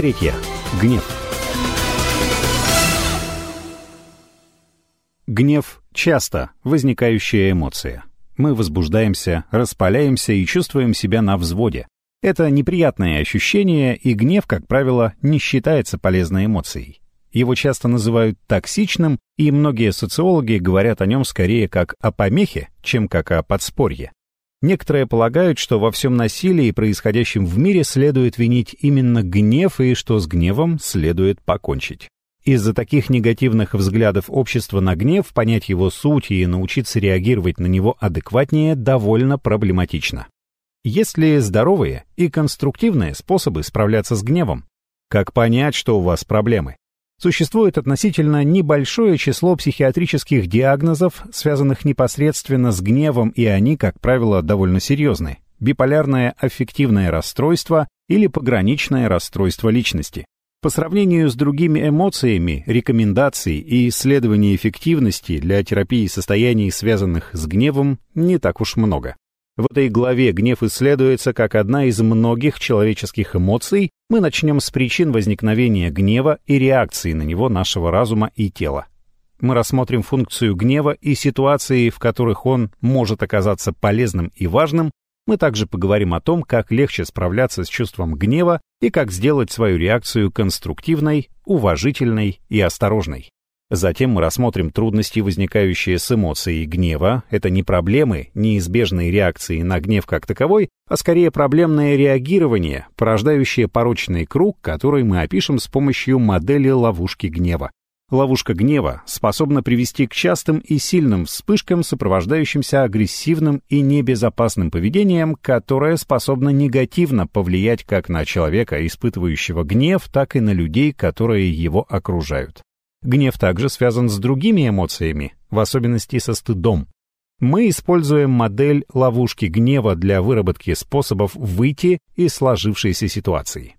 третья. Гнев. Гнев – часто возникающая эмоция. Мы возбуждаемся, распаляемся и чувствуем себя на взводе. Это неприятное ощущение, и гнев, как правило, не считается полезной эмоцией. Его часто называют токсичным, и многие социологи говорят о нем скорее как о помехе, чем как о подспорье. Некоторые полагают, что во всем насилии, происходящем в мире, следует винить именно гнев и что с гневом следует покончить. Из-за таких негативных взглядов общества на гнев понять его суть и научиться реагировать на него адекватнее довольно проблематично. Есть ли здоровые и конструктивные способы справляться с гневом? Как понять, что у вас проблемы? Существует относительно небольшое число психиатрических диагнозов, связанных непосредственно с гневом, и они, как правило, довольно серьезны. Биполярное аффективное расстройство или пограничное расстройство личности. По сравнению с другими эмоциями, рекомендаций и исследований эффективности для терапии состояний, связанных с гневом, не так уж много. В этой главе гнев исследуется как одна из многих человеческих эмоций. Мы начнем с причин возникновения гнева и реакции на него нашего разума и тела. Мы рассмотрим функцию гнева и ситуации, в которых он может оказаться полезным и важным. Мы также поговорим о том, как легче справляться с чувством гнева и как сделать свою реакцию конструктивной, уважительной и осторожной. Затем мы рассмотрим трудности, возникающие с эмоцией гнева. Это не проблемы, неизбежные реакции на гнев как таковой, а скорее проблемное реагирование, порождающее порочный круг, который мы опишем с помощью модели ловушки гнева. Ловушка гнева способна привести к частым и сильным вспышкам, сопровождающимся агрессивным и небезопасным поведением, которое способно негативно повлиять как на человека, испытывающего гнев, так и на людей, которые его окружают. Гнев также связан с другими эмоциями, в особенности со стыдом. Мы используем модель ловушки гнева для выработки способов выйти из сложившейся ситуации.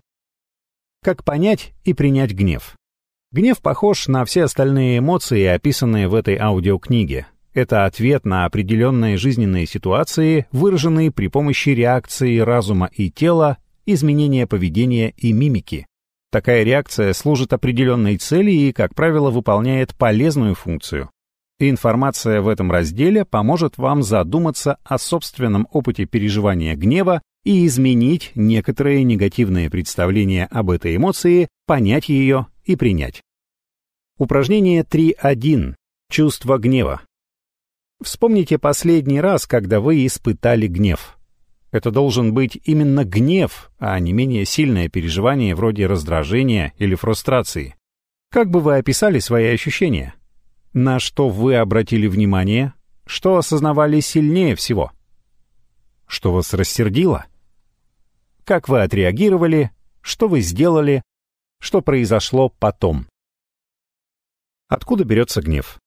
Как понять и принять гнев? Гнев похож на все остальные эмоции, описанные в этой аудиокниге. Это ответ на определенные жизненные ситуации, выраженные при помощи реакции разума и тела, изменения поведения и мимики. Такая реакция служит определенной цели и, как правило, выполняет полезную функцию. информация в этом разделе поможет вам задуматься о собственном опыте переживания гнева и изменить некоторые негативные представления об этой эмоции, понять ее и принять. Упражнение 3.1. Чувство гнева. Вспомните последний раз, когда вы испытали гнев. Это должен быть именно гнев, а не менее сильное переживание вроде раздражения или фрустрации. Как бы вы описали свои ощущения? На что вы обратили внимание? Что осознавали сильнее всего? Что вас рассердило? Как вы отреагировали? Что вы сделали? Что произошло потом? Откуда берется гнев?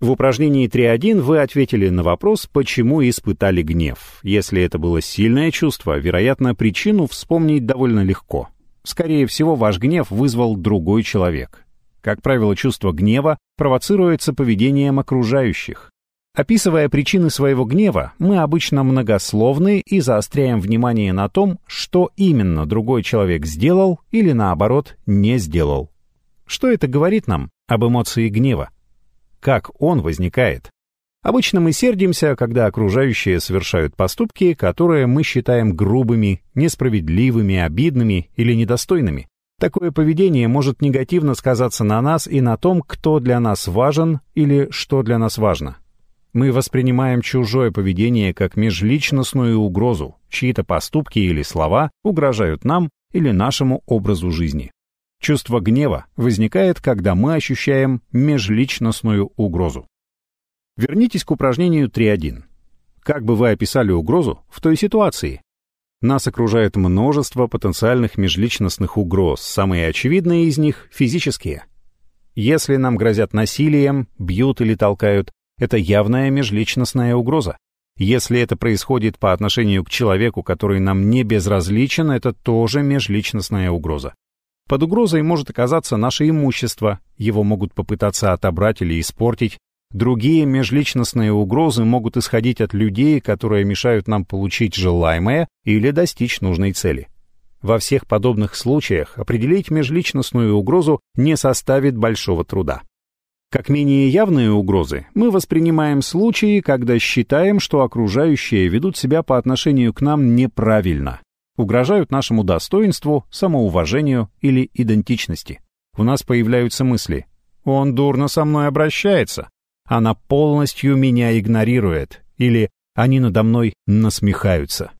В упражнении 3.1 вы ответили на вопрос, почему испытали гнев. Если это было сильное чувство, вероятно, причину вспомнить довольно легко. Скорее всего, ваш гнев вызвал другой человек. Как правило, чувство гнева провоцируется поведением окружающих. Описывая причины своего гнева, мы обычно многословны и заостряем внимание на том, что именно другой человек сделал или, наоборот, не сделал. Что это говорит нам об эмоции гнева? Как он возникает. Обычно мы сердимся, когда окружающие совершают поступки, которые мы считаем грубыми, несправедливыми, обидными или недостойными. Такое поведение может негативно сказаться на нас и на том, кто для нас важен или что для нас важно. Мы воспринимаем чужое поведение как межличностную угрозу, чьи-то поступки или слова угрожают нам или нашему образу жизни. Чувство гнева возникает, когда мы ощущаем межличностную угрозу. Вернитесь к упражнению 3.1. Как бы вы описали угрозу в той ситуации? Нас окружает множество потенциальных межличностных угроз, самые очевидные из них — физические. Если нам грозят насилием, бьют или толкают, это явная межличностная угроза. Если это происходит по отношению к человеку, который нам не безразличен, это тоже межличностная угроза. Под угрозой может оказаться наше имущество, его могут попытаться отобрать или испортить. Другие межличностные угрозы могут исходить от людей, которые мешают нам получить желаемое или достичь нужной цели. Во всех подобных случаях определить межличностную угрозу не составит большого труда. Как менее явные угрозы мы воспринимаем случаи, когда считаем, что окружающие ведут себя по отношению к нам неправильно, угрожают нашему достоинству, самоуважению или идентичности. У нас появляются мысли «Он дурно со мной обращается», «Она полностью меня игнорирует» или «Они надо мной насмехаются».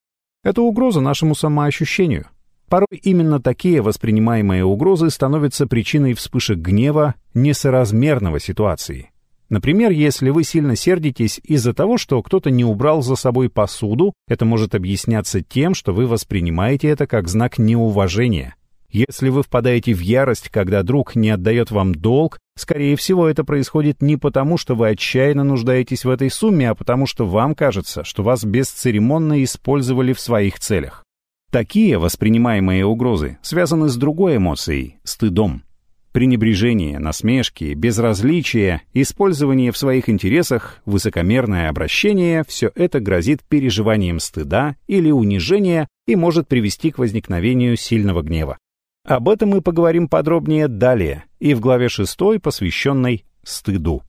Это угроза нашему самоощущению. Порой именно такие воспринимаемые угрозы становятся причиной вспышек гнева несоразмерного ситуации. Например, если вы сильно сердитесь из-за того, что кто-то не убрал за собой посуду, это может объясняться тем, что вы воспринимаете это как знак неуважения. Если вы впадаете в ярость, когда друг не отдает вам долг, скорее всего, это происходит не потому, что вы отчаянно нуждаетесь в этой сумме, а потому что вам кажется, что вас бесцеремонно использовали в своих целях. Такие воспринимаемые угрозы связаны с другой эмоцией – стыдом. Пренебрежение, насмешки, безразличие, использование в своих интересах, высокомерное обращение – все это грозит переживанием стыда или унижения и может привести к возникновению сильного гнева. Об этом мы поговорим подробнее далее и в главе 6, посвященной стыду.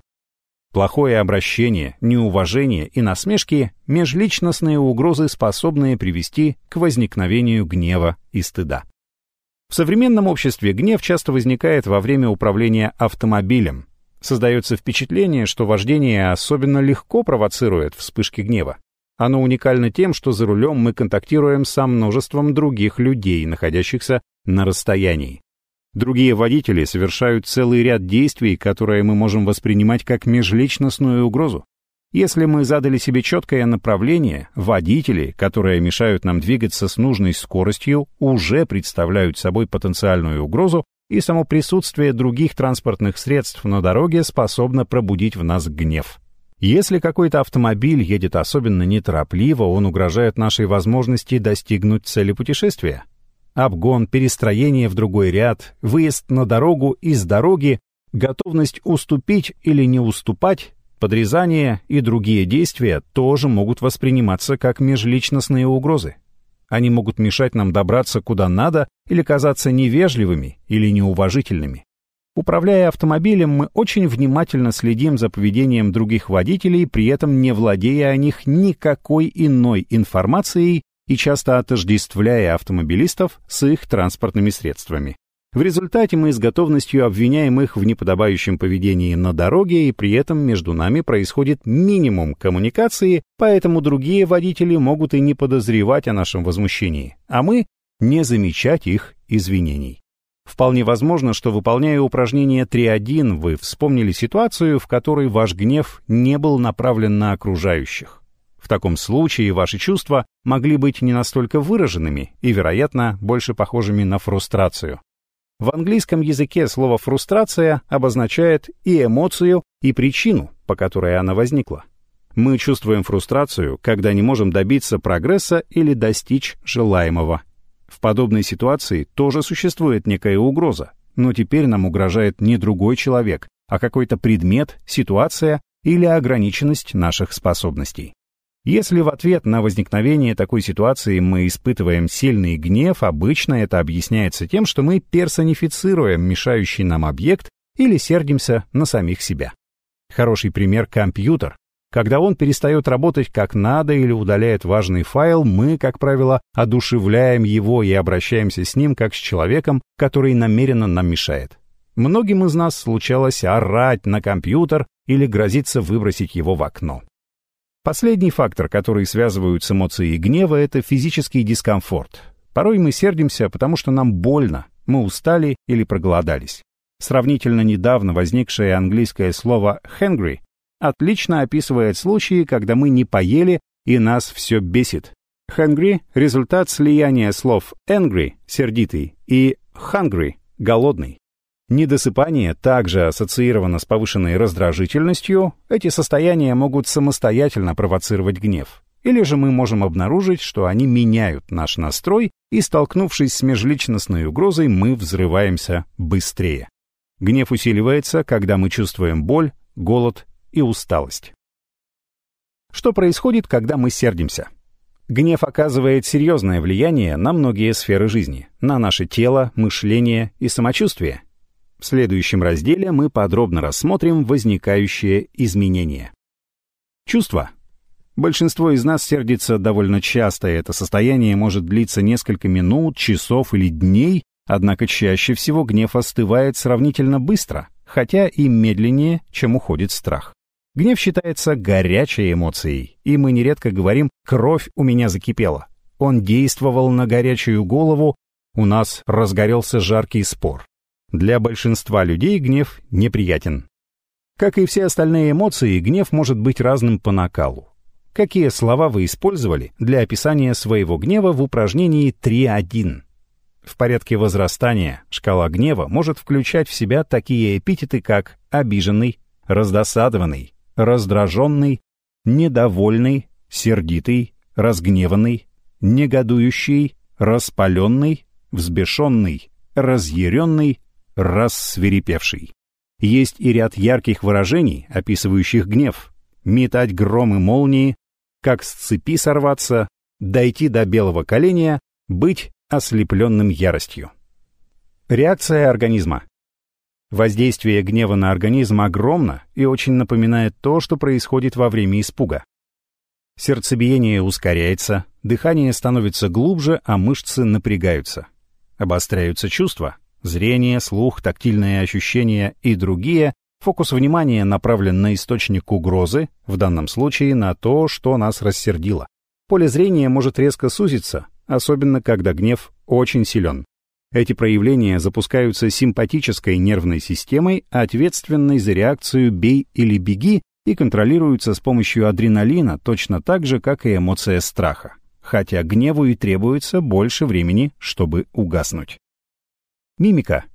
Плохое обращение, неуважение и насмешки – межличностные угрозы, способные привести к возникновению гнева и стыда. В современном обществе гнев часто возникает во время управления автомобилем. Создается впечатление, что вождение особенно легко провоцирует вспышки гнева. Оно уникально тем, что за рулем мы контактируем со множеством других людей, находящихся на расстоянии. Другие водители совершают целый ряд действий, которые мы можем воспринимать как межличностную угрозу. Если мы задали себе четкое направление, водители, которые мешают нам двигаться с нужной скоростью, уже представляют собой потенциальную угрозу, и само присутствие других транспортных средств на дороге способно пробудить в нас гнев. Если какой-то автомобиль едет особенно неторопливо, он угрожает нашей возможности достигнуть цели путешествия обгон, перестроение в другой ряд, выезд на дорогу из дороги, готовность уступить или не уступать, подрезание и другие действия тоже могут восприниматься как межличностные угрозы. Они могут мешать нам добраться куда надо или казаться невежливыми или неуважительными. Управляя автомобилем, мы очень внимательно следим за поведением других водителей, при этом не владея о них никакой иной информацией и часто отождествляя автомобилистов с их транспортными средствами. В результате мы с готовностью обвиняем их в неподобающем поведении на дороге, и при этом между нами происходит минимум коммуникации, поэтому другие водители могут и не подозревать о нашем возмущении, а мы не замечать их извинений. Вполне возможно, что выполняя упражнение 3.1, вы вспомнили ситуацию, в которой ваш гнев не был направлен на окружающих. В таком случае ваши чувства могли быть не настолько выраженными и, вероятно, больше похожими на фрустрацию. В английском языке слово «фрустрация» обозначает и эмоцию, и причину, по которой она возникла. Мы чувствуем фрустрацию, когда не можем добиться прогресса или достичь желаемого. В подобной ситуации тоже существует некая угроза, но теперь нам угрожает не другой человек, а какой-то предмет, ситуация или ограниченность наших способностей. Если в ответ на возникновение такой ситуации мы испытываем сильный гнев, обычно это объясняется тем, что мы персонифицируем мешающий нам объект или сердимся на самих себя. Хороший пример — компьютер. Когда он перестает работать как надо или удаляет важный файл, мы, как правило, одушевляем его и обращаемся с ним как с человеком, который намеренно нам мешает. Многим из нас случалось орать на компьютер или грозиться выбросить его в окно. Последний фактор, который связывают с эмоцией гнева, это физический дискомфорт. Порой мы сердимся, потому что нам больно, мы устали или проголодались. Сравнительно недавно возникшее английское слово «hungry» отлично описывает случаи, когда мы не поели и нас все бесит. Hungry — результат слияния слов angry — сердитый и hungry — голодный. Недосыпание также ассоциировано с повышенной раздражительностью, эти состояния могут самостоятельно провоцировать гнев. Или же мы можем обнаружить, что они меняют наш настрой, и, столкнувшись с межличностной угрозой, мы взрываемся быстрее. Гнев усиливается, когда мы чувствуем боль, голод и усталость. Что происходит, когда мы сердимся? Гнев оказывает серьезное влияние на многие сферы жизни, на наше тело, мышление и самочувствие. В следующем разделе мы подробно рассмотрим возникающие изменения. Чувства. Большинство из нас сердится довольно часто, и это состояние может длиться несколько минут, часов или дней, однако чаще всего гнев остывает сравнительно быстро, хотя и медленнее, чем уходит страх. Гнев считается горячей эмоцией, и мы нередко говорим «кровь у меня закипела». Он действовал на горячую голову, у нас разгорелся жаркий спор. Для большинства людей гнев неприятен. Как и все остальные эмоции, гнев может быть разным по накалу. Какие слова вы использовали для описания своего гнева в упражнении 3.1? В порядке возрастания шкала гнева может включать в себя такие эпитеты, как обиженный, раздосадованный, раздраженный, недовольный, сердитый, разгневанный, негодующий, распаленный, взбешенный, разъяренный, рассверепевший. Есть и ряд ярких выражений, описывающих гнев. Метать громы молнии, как с цепи сорваться, дойти до белого коленя, быть ослепленным яростью. Реакция организма. Воздействие гнева на организм огромно и очень напоминает то, что происходит во время испуга. Сердцебиение ускоряется, дыхание становится глубже, а мышцы напрягаются. Обостряются чувства. Зрение, слух, тактильные ощущения и другие. Фокус внимания направлен на источник угрозы, в данном случае на то, что нас рассердило. Поле зрения может резко сузиться, особенно когда гнев очень силен. Эти проявления запускаются симпатической нервной системой, ответственной за реакцию «бей или беги» и контролируются с помощью адреналина точно так же, как и эмоция страха, хотя гневу и требуется больше времени, чтобы угаснуть. Мимика.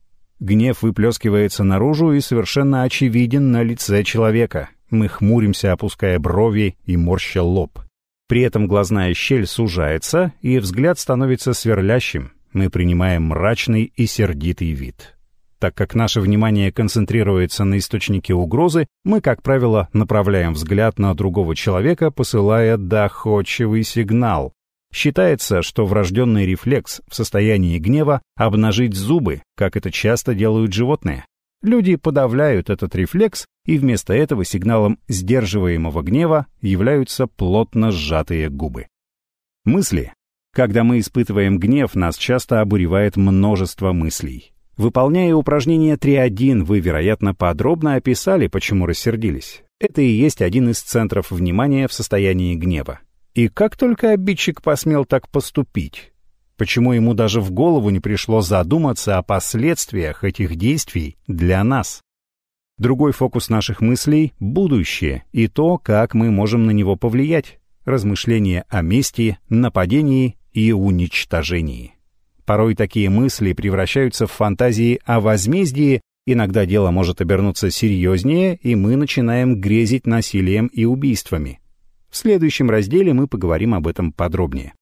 Гнев выплескивается наружу и совершенно очевиден на лице человека. Мы хмуримся, опуская брови и морща лоб. При этом глазная щель сужается, и взгляд становится сверлящим, мы принимаем мрачный и сердитый вид. Так как наше внимание концентрируется на источнике угрозы, мы, как правило, направляем взгляд на другого человека, посылая доходчивый сигнал. Считается, что врожденный рефлекс в состоянии гнева — обнажить зубы, как это часто делают животные. Люди подавляют этот рефлекс, и вместо этого сигналом сдерживаемого гнева являются плотно сжатые губы. Мысли когда мы испытываем гнев, нас часто обуревает множество мыслей. Выполняя упражнение 3.1, вы, вероятно, подробно описали, почему рассердились. Это и есть один из центров внимания в состоянии гнева. И как только обидчик посмел так поступить? Почему ему даже в голову не пришло задуматься о последствиях этих действий для нас? Другой фокус наших мыслей — будущее и то, как мы можем на него повлиять. Размышления о мести, нападении и уничтожении. Порой такие мысли превращаются в фантазии о возмездии, иногда дело может обернуться серьезнее, и мы начинаем грезить насилием и убийствами. В следующем разделе мы поговорим об этом подробнее.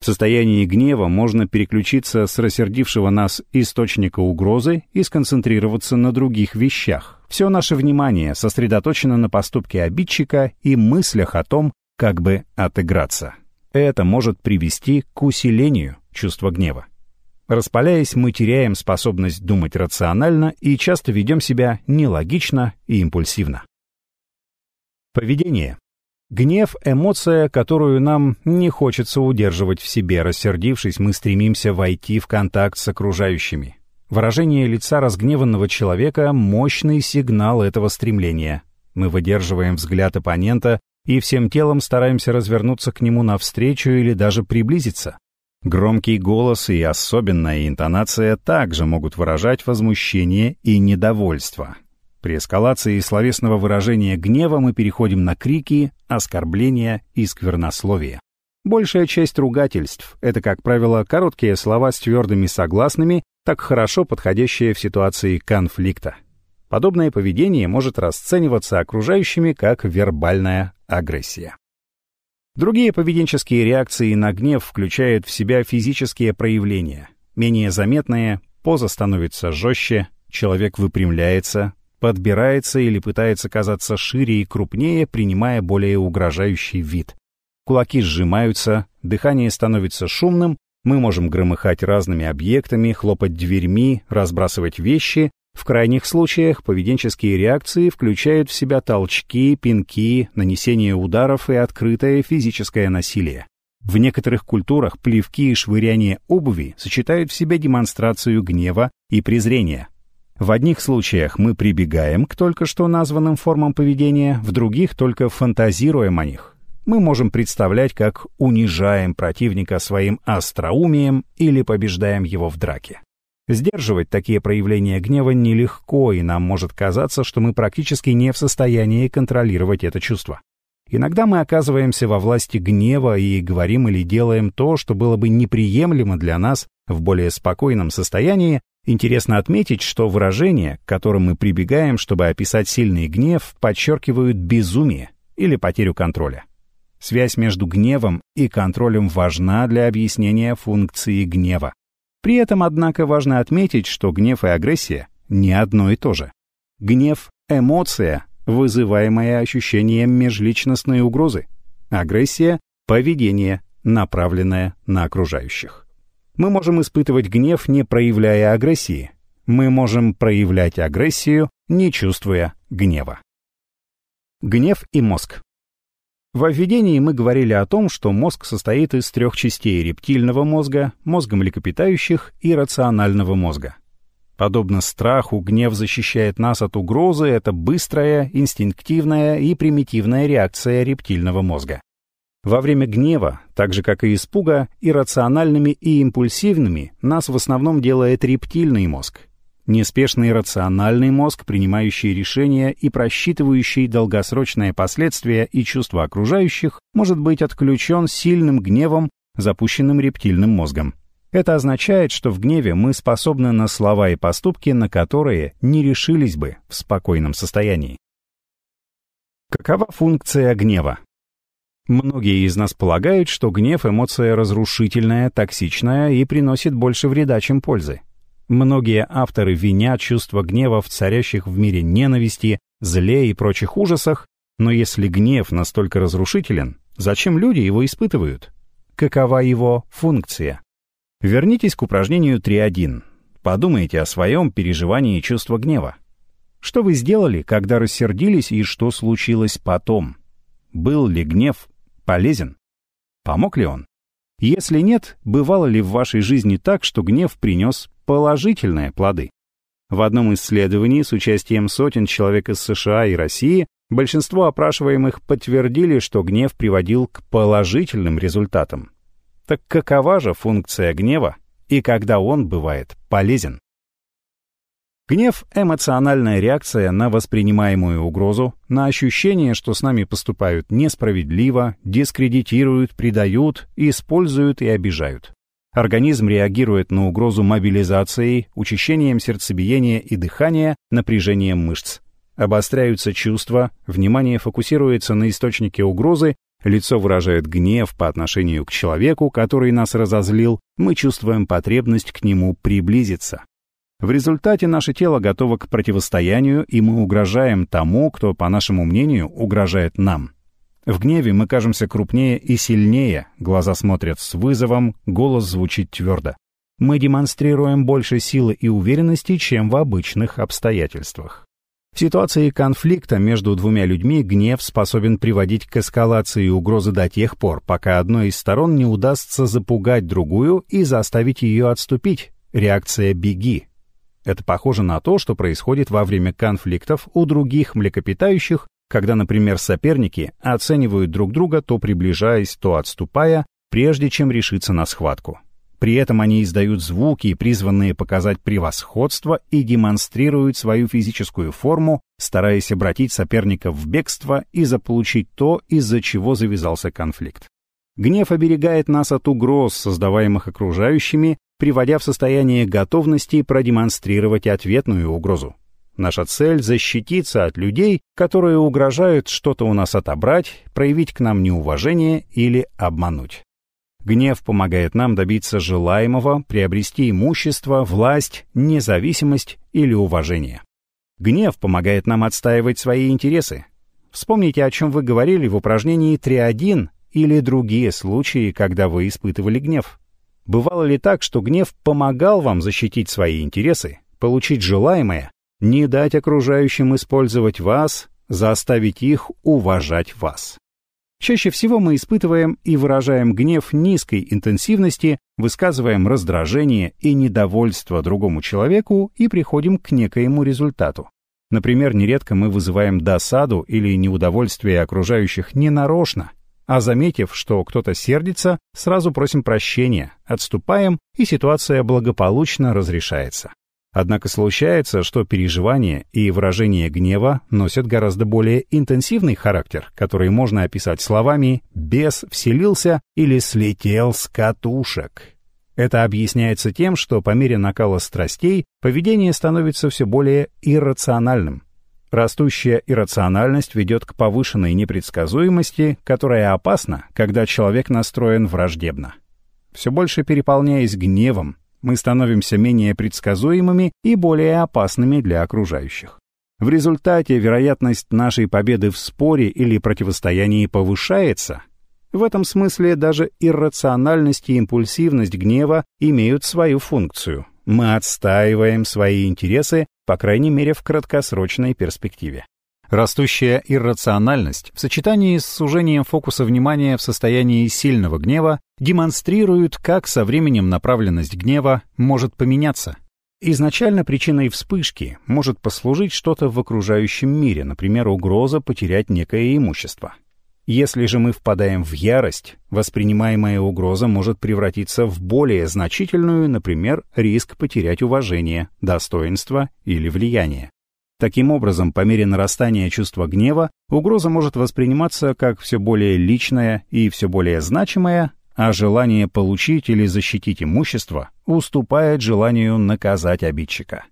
В состоянии гнева можно переключиться с рассердившего нас источника угрозы и сконцентрироваться на других вещах. Все наше внимание сосредоточено на поступке обидчика и мыслях о том, как бы отыграться. Это может привести к усилению чувства гнева. Распаляясь, мы теряем способность думать рационально и часто ведем себя нелогично и импульсивно. Поведение. Гнев — эмоция, которую нам не хочется удерживать в себе. Рассердившись, мы стремимся войти в контакт с окружающими. Выражение лица разгневанного человека — мощный сигнал этого стремления. Мы выдерживаем взгляд оппонента и всем телом стараемся развернуться к нему навстречу или даже приблизиться. Громкий голос и особенная интонация также могут выражать возмущение и недовольство. При эскалации словесного выражения гнева мы переходим на крики, оскорбления и сквернословие. Большая часть ругательств — это, как правило, короткие слова с твердыми согласными, так хорошо подходящие в ситуации конфликта. Подобное поведение может расцениваться окружающими как вербальная агрессия. Другие поведенческие реакции на гнев включают в себя физические проявления. Менее заметные — поза становится жестче, человек выпрямляется, подбирается или пытается казаться шире и крупнее, принимая более угрожающий вид. кулаки сжимаются, дыхание становится шумным, мы можем громыхать разными объектами, хлопать дверьми, разбрасывать вещи. В крайних случаях поведенческие реакции включают в себя толчки, пинки, нанесение ударов и открытое физическое насилие. В некоторых культурах плевки и швыряние обуви сочетают в себе демонстрацию гнева и презрения. В одних случаях мы прибегаем к только что названным формам поведения, в других только фантазируем о них мы можем представлять, как унижаем противника своим остроумием или побеждаем его в драке. Сдерживать такие проявления гнева нелегко, и нам может казаться, что мы практически не в состоянии контролировать это чувство. Иногда мы оказываемся во власти гнева и говорим или делаем то, что было бы неприемлемо для нас в более спокойном состоянии. Интересно отметить, что выражения, к которым мы прибегаем, чтобы описать сильный гнев, подчеркивают безумие или потерю контроля. Связь между гневом и контролем важна для объяснения функции гнева. При этом, однако, важно отметить, что гнев и агрессия не одно и то же. Гнев — эмоция, вызываемая ощущением межличностной угрозы. Агрессия — поведение, направленное на окружающих. Мы можем испытывать гнев, не проявляя агрессии. Мы можем проявлять агрессию, не чувствуя гнева. Гнев и мозг. В введении мы говорили о том, что мозг состоит из трех частей рептильного мозга, мозга млекопитающих и рационального мозга. Подобно страху, гнев защищает нас от угрозы, это быстрая, инстинктивная и примитивная реакция рептильного мозга. Во время гнева, так же как и испуга, иррациональными и импульсивными нас в основном делает рептильный мозг, Неспешный рациональный мозг, принимающий решения и просчитывающий долгосрочные последствия и чувства окружающих, может быть отключен сильным гневом, запущенным рептильным мозгом. Это означает, что в гневе мы способны на слова и поступки, на которые не решились бы в спокойном состоянии. Какова функция гнева? Многие из нас полагают, что гнев – эмоция разрушительная, токсичная и приносит больше вреда, чем пользы. Многие авторы винят чувство гнева в царящих в мире ненависти, зле и прочих ужасах, но если гнев настолько разрушителен, зачем люди его испытывают? Какова его функция? Вернитесь к упражнению 3.1. Подумайте о своем переживании чувства гнева. Что вы сделали, когда рассердились, и что случилось потом? Был ли гнев полезен? Помог ли он? Если нет, бывало ли в вашей жизни так, что гнев принес положительные плоды? В одном исследовании с участием сотен человек из США и России большинство опрашиваемых подтвердили, что гнев приводил к положительным результатам. Так какова же функция гнева и когда он бывает полезен? Гнев — эмоциональная реакция на воспринимаемую угрозу, на ощущение, что с нами поступают несправедливо, дискредитируют, предают, используют и обижают. Организм реагирует на угрозу мобилизацией, учащением сердцебиения и дыхания, напряжением мышц. Обостряются чувства, внимание фокусируется на источнике угрозы, лицо выражает гнев по отношению к человеку, который нас разозлил, мы чувствуем потребность к нему приблизиться. В результате наше тело готово к противостоянию, и мы угрожаем тому, кто, по нашему мнению, угрожает нам. В гневе мы кажемся крупнее и сильнее, глаза смотрят с вызовом, голос звучит твердо. Мы демонстрируем больше силы и уверенности, чем в обычных обстоятельствах. В ситуации конфликта между двумя людьми гнев способен приводить к эскалации угрозы до тех пор, пока одной из сторон не удастся запугать другую и заставить ее отступить. Реакция «беги», это похоже на то, что происходит во время конфликтов у других млекопитающих, когда, например, соперники оценивают друг друга, то приближаясь, то отступая, прежде чем решиться на схватку. При этом они издают звуки, призванные показать превосходство, и демонстрируют свою физическую форму, стараясь обратить соперника в бегство и заполучить то, из-за чего завязался конфликт. Гнев оберегает нас от угроз, создаваемых окружающими, приводя в состояние готовности продемонстрировать ответную угрозу. Наша цель — защититься от людей, которые угрожают что-то у нас отобрать, проявить к нам неуважение или обмануть. Гнев помогает нам добиться желаемого, приобрести имущество, власть, независимость или уважение. Гнев помогает нам отстаивать свои интересы. Вспомните, о чем вы говорили в упражнении 3.1 или другие случаи, когда вы испытывали гнев? Бывало ли так, что гнев помогал вам защитить свои интересы, получить желаемое, не дать окружающим использовать вас, заставить их уважать вас? Чаще всего мы испытываем и выражаем гнев низкой интенсивности, высказываем раздражение и недовольство другому человеку и приходим к некоему результату. Например, нередко мы вызываем досаду или неудовольствие окружающих ненарочно, а заметив, что кто-то сердится, сразу просим прощения, отступаем, и ситуация благополучно разрешается. Однако случается, что переживания и выражение гнева носят гораздо более интенсивный характер, который можно описать словами «бес вселился» или «слетел с катушек». Это объясняется тем, что по мере накала страстей поведение становится все более иррациональным. Растущая иррациональность ведет к повышенной непредсказуемости, которая опасна, когда человек настроен враждебно. Все больше переполняясь гневом, мы становимся менее предсказуемыми и более опасными для окружающих. В результате вероятность нашей победы в споре или противостоянии повышается, в этом смысле даже иррациональность и импульсивность гнева имеют свою функцию. Мы отстаиваем свои интересы, по крайней мере, в краткосрочной перспективе. Растущая иррациональность в сочетании с сужением фокуса внимания в состоянии сильного гнева демонстрирует, как со временем направленность гнева может поменяться. Изначально причиной вспышки может послужить что-то в окружающем мире, например, угроза потерять некое имущество. Если же мы впадаем в ярость, воспринимаемая угроза может превратиться в более значительную, например, риск потерять уважение, достоинство или влияние. Таким образом, по мере нарастания чувства гнева, угроза может восприниматься как все более личная и все более значимая, а желание получить или защитить имущество уступает желанию наказать обидчика.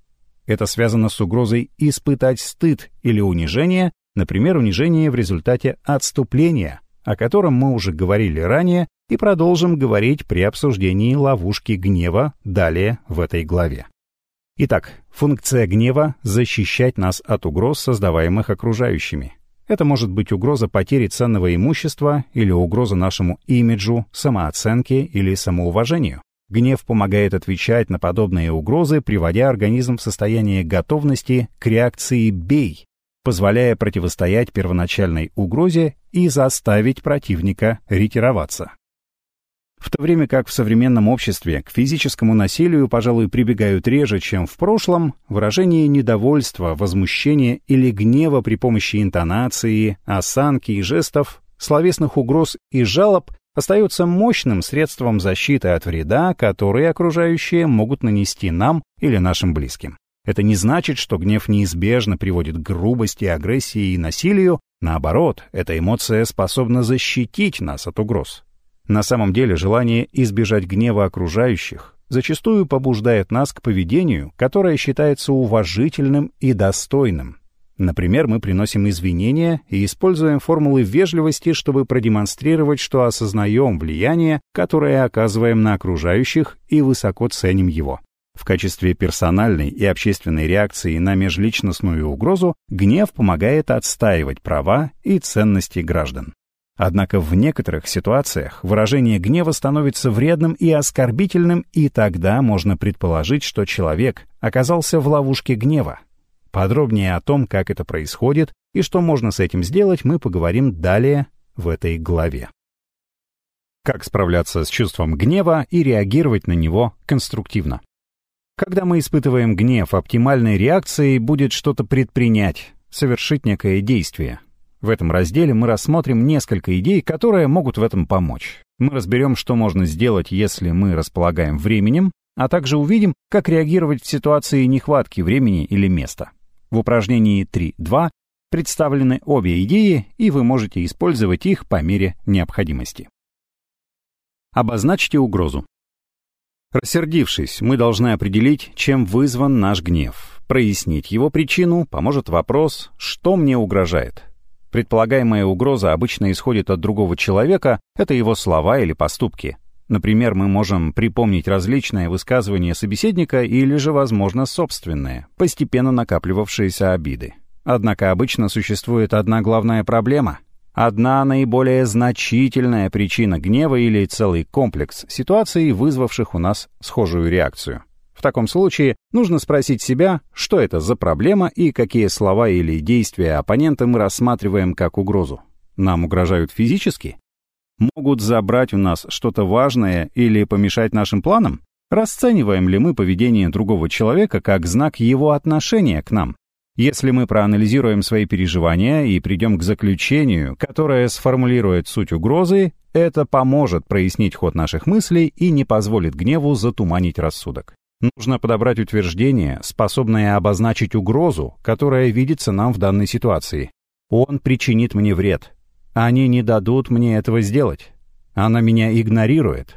Это связано с угрозой испытать стыд или унижение Например, унижение в результате отступления, о котором мы уже говорили ранее и продолжим говорить при обсуждении ловушки гнева далее в этой главе. Итак, функция гнева — защищать нас от угроз, создаваемых окружающими. Это может быть угроза потери ценного имущества или угроза нашему имиджу, самооценке или самоуважению. Гнев помогает отвечать на подобные угрозы, приводя организм в состояние готовности к реакции «бей», позволяя противостоять первоначальной угрозе и заставить противника ретироваться. В то время как в современном обществе к физическому насилию, пожалуй, прибегают реже, чем в прошлом, выражение недовольства, возмущения или гнева при помощи интонации, осанки и жестов, словесных угроз и жалоб остается мощным средством защиты от вреда, который окружающие могут нанести нам или нашим близким. Это не значит, что гнев неизбежно приводит к грубости, агрессии и насилию. Наоборот, эта эмоция способна защитить нас от угроз. На самом деле желание избежать гнева окружающих зачастую побуждает нас к поведению, которое считается уважительным и достойным. Например, мы приносим извинения и используем формулы вежливости, чтобы продемонстрировать, что осознаем влияние, которое оказываем на окружающих и высоко ценим его. В качестве персональной и общественной реакции на межличностную угрозу гнев помогает отстаивать права и ценности граждан. Однако в некоторых ситуациях выражение гнева становится вредным и оскорбительным, и тогда можно предположить, что человек оказался в ловушке гнева. Подробнее о том, как это происходит и что можно с этим сделать, мы поговорим далее в этой главе. Как справляться с чувством гнева и реагировать на него конструктивно. Когда мы испытываем гнев, оптимальной реакцией будет что-то предпринять, совершить некое действие. В этом разделе мы рассмотрим несколько идей, которые могут в этом помочь. Мы разберем, что можно сделать, если мы располагаем временем, а также увидим, как реагировать в ситуации нехватки времени или места. В упражнении 3.2 представлены обе идеи, и вы можете использовать их по мере необходимости. Обозначьте угрозу. Рассердившись, мы должны определить, чем вызван наш гнев. Прояснить его причину поможет вопрос «что мне угрожает?». Предполагаемая угроза обычно исходит от другого человека, это его слова или поступки. Например, мы можем припомнить различные высказывания собеседника или же, возможно, собственные, постепенно накапливавшиеся обиды. Однако обычно существует одна главная проблема. Одна наиболее значительная причина гнева или целый комплекс ситуаций, вызвавших у нас схожую реакцию. В таком случае нужно спросить себя, что это за проблема и какие слова или действия оппонента мы рассматриваем как угрозу. Нам угрожают физически? Могут забрать у нас что-то важное или помешать нашим планам? Расцениваем ли мы поведение другого человека как знак его отношения к нам? Если мы проанализируем свои переживания и придем к заключению, которое сформулирует суть угрозы, это поможет прояснить ход наших мыслей и не позволит гневу затуманить рассудок. Нужно подобрать утверждение, способное обозначить угрозу, которая видится нам в данной ситуации. Он причинит мне вред. Они не дадут мне этого сделать. Она меня игнорирует.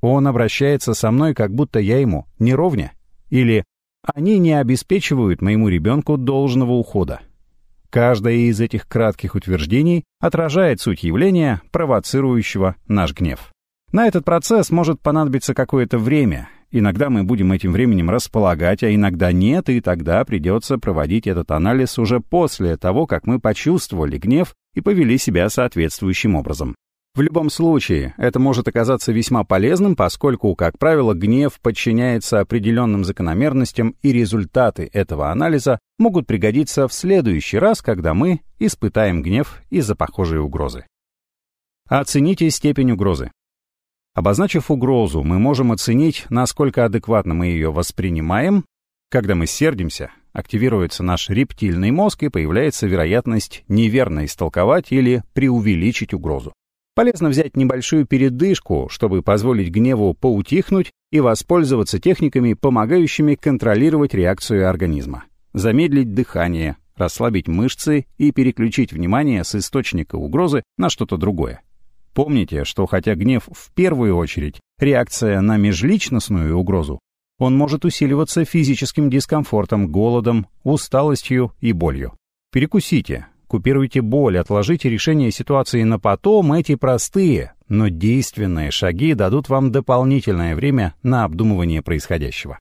Он обращается со мной, как будто я ему не ровня. Или они не обеспечивают моему ребенку должного ухода. Каждое из этих кратких утверждений отражает суть явления, провоцирующего наш гнев. На этот процесс может понадобиться какое-то время, Иногда мы будем этим временем располагать, а иногда нет, и тогда придется проводить этот анализ уже после того, как мы почувствовали гнев и повели себя соответствующим образом. В любом случае, это может оказаться весьма полезным, поскольку, как правило, гнев подчиняется определенным закономерностям, и результаты этого анализа могут пригодиться в следующий раз, когда мы испытаем гнев из-за похожей угрозы. Оцените степень угрозы. Обозначив угрозу, мы можем оценить, насколько адекватно мы ее воспринимаем. Когда мы сердимся, активируется наш рептильный мозг и появляется вероятность неверно истолковать или преувеличить угрозу. Полезно взять небольшую передышку, чтобы позволить гневу поутихнуть и воспользоваться техниками, помогающими контролировать реакцию организма. Замедлить дыхание, расслабить мышцы и переключить внимание с источника угрозы на что-то другое. Помните, что хотя гнев в первую очередь реакция на межличностную угрозу, он может усиливаться физическим дискомфортом, голодом, усталостью и болью. Перекусите, купируйте боль, отложите решение ситуации на потом, эти простые, но действенные шаги дадут вам дополнительное время на обдумывание происходящего.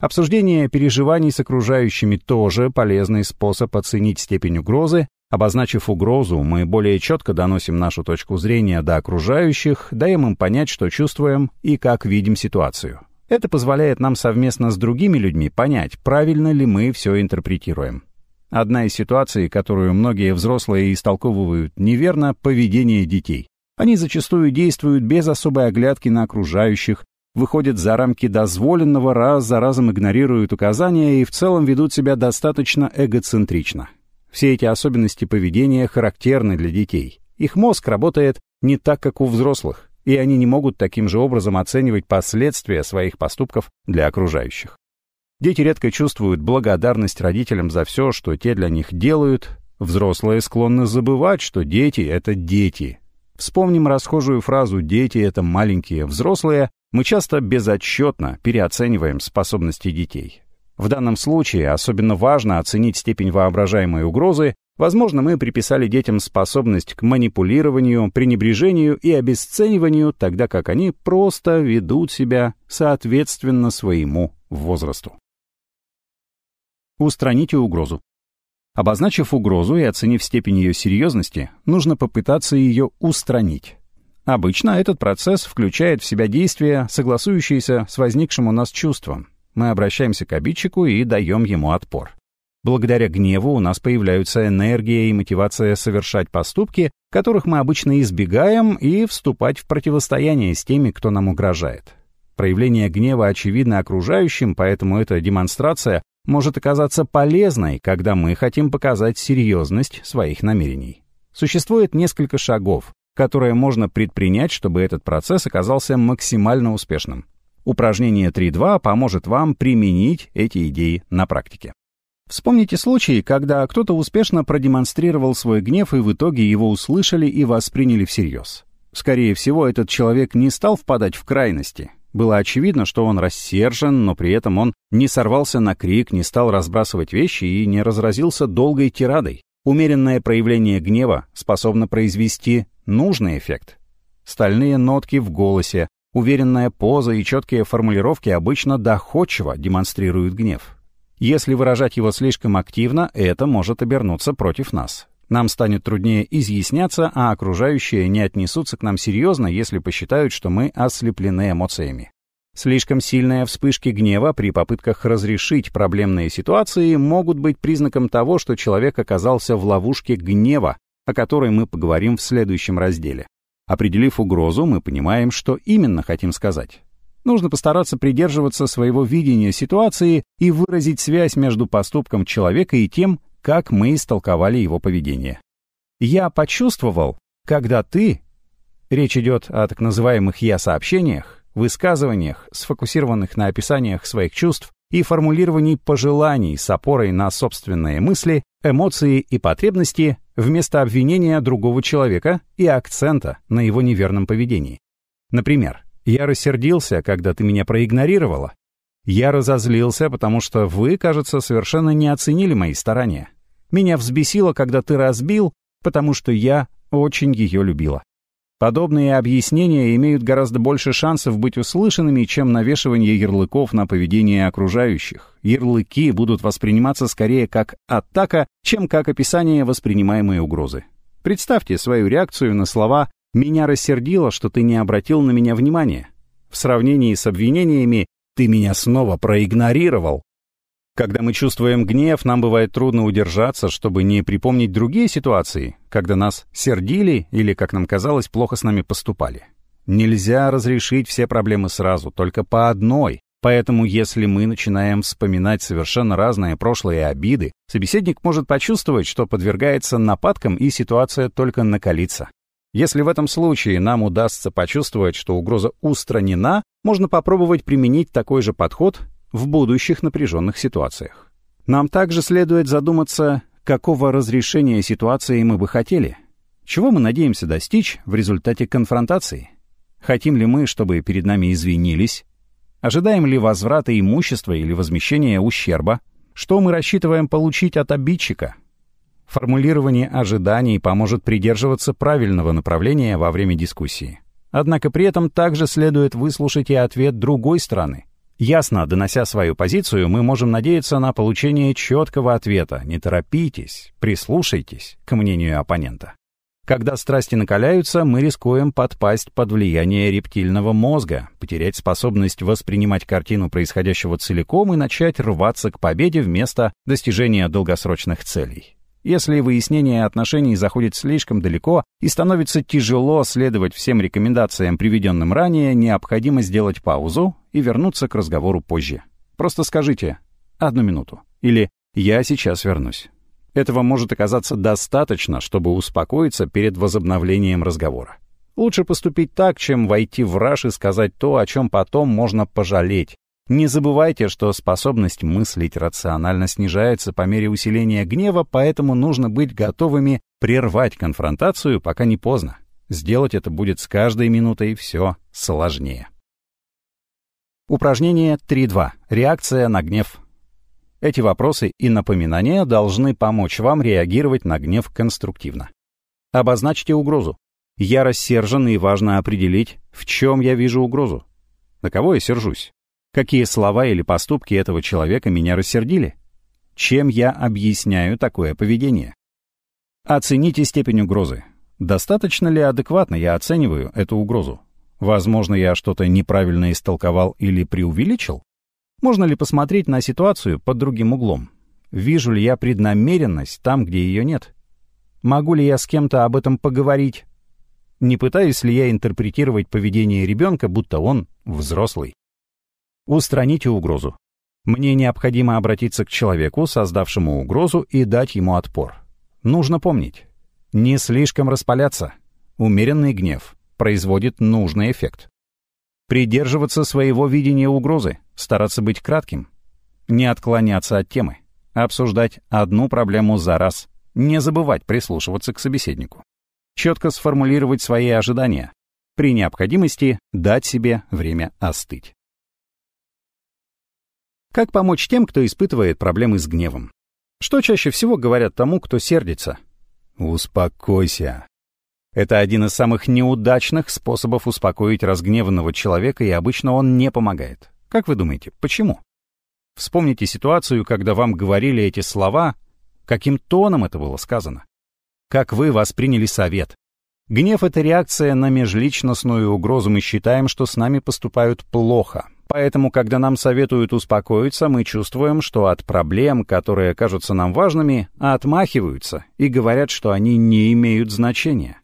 Обсуждение переживаний с окружающими тоже полезный способ оценить степень угрозы Обозначив угрозу, мы более четко доносим нашу точку зрения до окружающих, даем им понять, что чувствуем и как видим ситуацию. Это позволяет нам совместно с другими людьми понять, правильно ли мы все интерпретируем. Одна из ситуаций, которую многие взрослые истолковывают неверно, поведение детей. Они зачастую действуют без особой оглядки на окружающих, выходят за рамки дозволенного, раз за разом игнорируют указания и в целом ведут себя достаточно эгоцентрично. Все эти особенности поведения характерны для детей. Их мозг работает не так, как у взрослых, и они не могут таким же образом оценивать последствия своих поступков для окружающих. Дети редко чувствуют благодарность родителям за все, что те для них делают. Взрослые склонны забывать, что дети — это дети. Вспомним расхожую фразу «дети — это маленькие взрослые», мы часто безотчетно переоцениваем способности детей. В данном случае особенно важно оценить степень воображаемой угрозы. Возможно, мы приписали детям способность к манипулированию, пренебрежению и обесцениванию, тогда как они просто ведут себя соответственно своему возрасту. Устраните угрозу. Обозначив угрозу и оценив степень ее серьезности, нужно попытаться ее устранить. Обычно этот процесс включает в себя действия, согласующиеся с возникшим у нас чувством, мы обращаемся к обидчику и даем ему отпор. Благодаря гневу у нас появляются энергия и мотивация совершать поступки, которых мы обычно избегаем, и вступать в противостояние с теми, кто нам угрожает. Проявление гнева очевидно окружающим, поэтому эта демонстрация может оказаться полезной, когда мы хотим показать серьезность своих намерений. Существует несколько шагов, которые можно предпринять, чтобы этот процесс оказался максимально успешным. Упражнение 3.2 поможет вам применить эти идеи на практике. Вспомните случай, когда кто-то успешно продемонстрировал свой гнев и в итоге его услышали и восприняли всерьез. Скорее всего, этот человек не стал впадать в крайности. Было очевидно, что он рассержен, но при этом он не сорвался на крик, не стал разбрасывать вещи и не разразился долгой тирадой. Умеренное проявление гнева способно произвести нужный эффект. Стальные нотки в голосе, Уверенная поза и четкие формулировки обычно доходчиво демонстрируют гнев. Если выражать его слишком активно, это может обернуться против нас. Нам станет труднее изъясняться, а окружающие не отнесутся к нам серьезно, если посчитают, что мы ослеплены эмоциями. Слишком сильные вспышки гнева при попытках разрешить проблемные ситуации могут быть признаком того, что человек оказался в ловушке гнева, о которой мы поговорим в следующем разделе. Определив угрозу, мы понимаем, что именно хотим сказать. Нужно постараться придерживаться своего видения ситуации и выразить связь между поступком человека и тем, как мы истолковали его поведение. Я почувствовал, когда ты... Речь идет о так называемых «я-сообщениях», высказываниях, сфокусированных на описаниях своих чувств и формулировании пожеланий с опорой на собственные мысли, эмоции и потребности вместо обвинения другого человека и акцента на его неверном поведении. Например, «Я рассердился, когда ты меня проигнорировала». «Я разозлился, потому что вы, кажется, совершенно не оценили мои старания». «Меня взбесило, когда ты разбил, потому что я очень ее любила». Подобные объяснения имеют гораздо больше шансов быть услышанными, чем навешивание ярлыков на поведение окружающих. Ярлыки будут восприниматься скорее как атака, чем как описание воспринимаемой угрозы. Представьте свою реакцию на слова «меня рассердило, что ты не обратил на меня внимания». В сравнении с обвинениями «ты меня снова проигнорировал», когда мы чувствуем гнев, нам бывает трудно удержаться, чтобы не припомнить другие ситуации, когда нас сердили или, как нам казалось, плохо с нами поступали. Нельзя разрешить все проблемы сразу, только по одной. Поэтому, если мы начинаем вспоминать совершенно разные прошлые обиды, собеседник может почувствовать, что подвергается нападкам и ситуация только накалится. Если в этом случае нам удастся почувствовать, что угроза устранена, можно попробовать применить такой же подход в будущих напряженных ситуациях. Нам также следует задуматься, какого разрешения ситуации мы бы хотели, чего мы надеемся достичь в результате конфронтации. Хотим ли мы, чтобы перед нами извинились? Ожидаем ли возврата имущества или возмещения ущерба? Что мы рассчитываем получить от обидчика? Формулирование ожиданий поможет придерживаться правильного направления во время дискуссии. Однако при этом также следует выслушать и ответ другой стороны. Ясно донося свою позицию, мы можем надеяться на получение четкого ответа. Не торопитесь, прислушайтесь к мнению оппонента. Когда страсти накаляются, мы рискуем подпасть под влияние рептильного мозга, потерять способность воспринимать картину происходящего целиком и начать рваться к победе вместо достижения долгосрочных целей. Если выяснение отношений заходит слишком далеко и становится тяжело следовать всем рекомендациям, приведенным ранее, необходимо сделать паузу и вернуться к разговору позже. Просто скажите «одну минуту» или «я сейчас вернусь». Этого может оказаться достаточно, чтобы успокоиться перед возобновлением разговора. Лучше поступить так, чем войти в раж и сказать то, о чем потом можно пожалеть, не забывайте, что способность мыслить рационально снижается по мере усиления гнева, поэтому нужно быть готовыми прервать конфронтацию, пока не поздно. Сделать это будет с каждой минутой все сложнее. Упражнение 3.2. Реакция на гнев. Эти вопросы и напоминания должны помочь вам реагировать на гнев конструктивно. Обозначьте угрозу. Я рассержен и важно определить, в чем я вижу угрозу. На кого я сержусь? Какие слова или поступки этого человека меня рассердили? Чем я объясняю такое поведение? Оцените степень угрозы. Достаточно ли адекватно я оцениваю эту угрозу? Возможно, я что-то неправильно истолковал или преувеличил? Можно ли посмотреть на ситуацию под другим углом? Вижу ли я преднамеренность там, где ее нет? Могу ли я с кем-то об этом поговорить? Не пытаюсь ли я интерпретировать поведение ребенка, будто он взрослый? Устраните угрозу. Мне необходимо обратиться к человеку, создавшему угрозу, и дать ему отпор. Нужно помнить. Не слишком распаляться. Умеренный гнев производит нужный эффект. Придерживаться своего видения угрозы, стараться быть кратким. Не отклоняться от темы. Обсуждать одну проблему за раз. Не забывать прислушиваться к собеседнику. Четко сформулировать свои ожидания. При необходимости дать себе время остыть. Как помочь тем, кто испытывает проблемы с гневом? Что чаще всего говорят тому, кто сердится? Успокойся. Это один из самых неудачных способов успокоить разгневанного человека, и обычно он не помогает. Как вы думаете, почему? Вспомните ситуацию, когда вам говорили эти слова, каким тоном это было сказано. как вы восприняли совет. Гнев — это реакция на межличностную угрозу. Мы считаем, что с нами поступают плохо. Поэтому, когда нам советуют успокоиться, мы чувствуем, что от проблем, которые кажутся нам важными, отмахиваются и говорят, что они не имеют значения.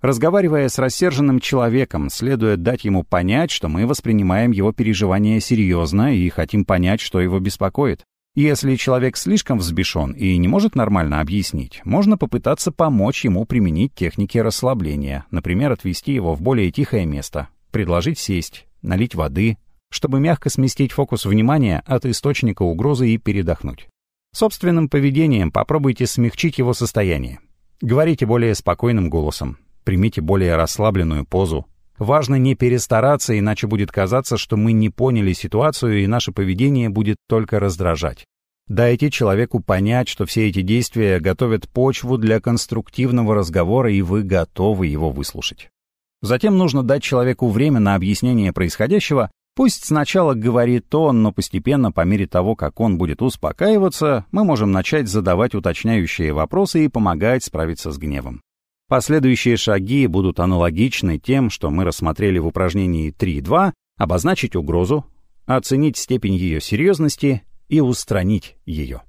Разговаривая с рассерженным человеком, следует дать ему понять, что мы воспринимаем его переживания серьезно и хотим понять, что его беспокоит. Если человек слишком взбешен и не может нормально объяснить, можно попытаться помочь ему применить техники расслабления, например, отвести его в более тихое место, предложить сесть, налить воды, чтобы мягко сместить фокус внимания от источника угрозы и передохнуть. Собственным поведением попробуйте смягчить его состояние. Говорите более спокойным голосом, примите более расслабленную позу. Важно не перестараться, иначе будет казаться, что мы не поняли ситуацию и наше поведение будет только раздражать. Дайте человеку понять, что все эти действия готовят почву для конструктивного разговора, и вы готовы его выслушать. Затем нужно дать человеку время на объяснение происходящего. Пусть сначала говорит он, но постепенно, по мере того, как он будет успокаиваться, мы можем начать задавать уточняющие вопросы и помогать справиться с гневом. Последующие шаги будут аналогичны тем, что мы рассмотрели в упражнении 3.2, обозначить угрозу, оценить степень ее серьезности и устранить ее.